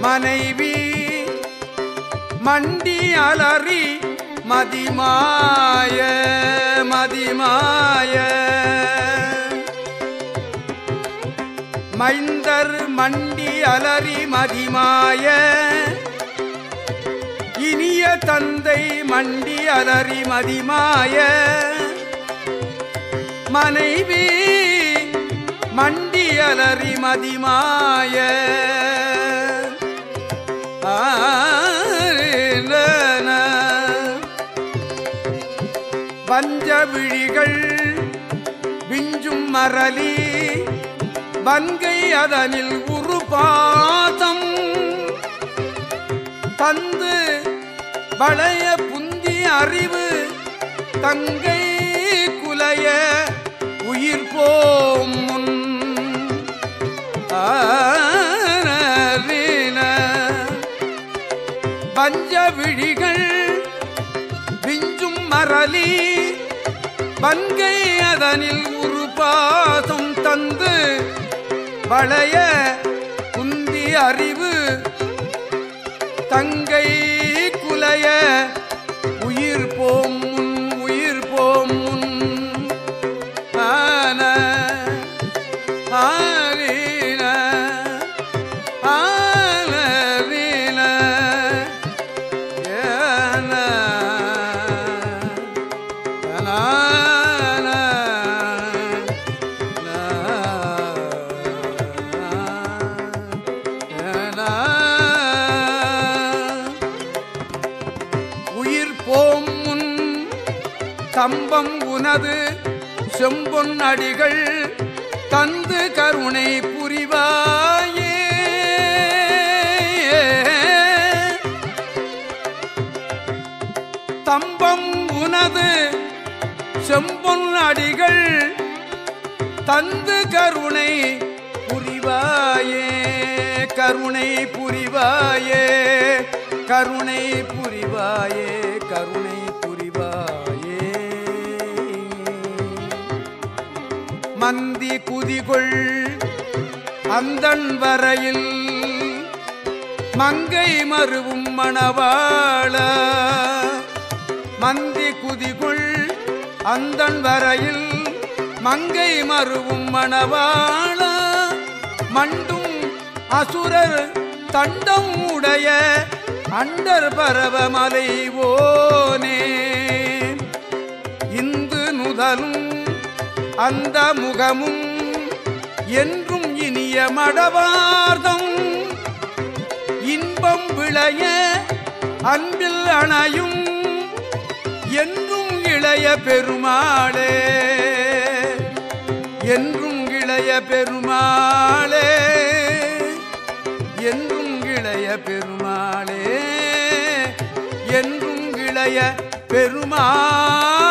மனைவி மண்டி அலறி மதிமாய மதிமாய. மைந்தர் மண்டி அலறி மதிமாய. இனிய தந்தை மண்டி அலறி மதிமாய. மனைவி மண்டி அலறி மதிமாய. வஞ்ச விழிகள் விஞ்சும் மரளி வன்கை அதனில் உரு பாதம் தந்து வளைய புந்தி அறிவு தங்கை குலைய உயிர் போம் முன் ஆரீன. பஞ்ச விழிகள் விஞ்சும் மரளி வன்கை அதனில் ஒரு பாதம் தந்து வளைய குந்தி அறிவு தங்கை தம்பம் உனது செம்பொன் அடிகள் தந்து கருணை புரிவாயே. தம்பம் உனது செம்பொன் அடிகள் தந்து கருணை புரிவாயே. கருணை புரிவாயே. கருணை புரிவாயே. கருணை மந்தி குதிகொள் அந்தன் வரையில் மங்கை மருவும் மணவாள. மந்தி குதிகுள் அந்தன் வரையில் மங்கை மருவும் மணவாள. மண்டும் அசுரர் தண்டம் உடைய அண்டர் பரவமலை ஓ. அந்த முகமும் என்றும் இனிய மடவார்தம். இன்பம் விளைய அன்பில் அணையும் என்றும் இளைய பெருமாளே. என்றும் இளைய பெருமாளே. என்றும் இளைய பெருமாளே. என்றும் இளைய பெருமாள்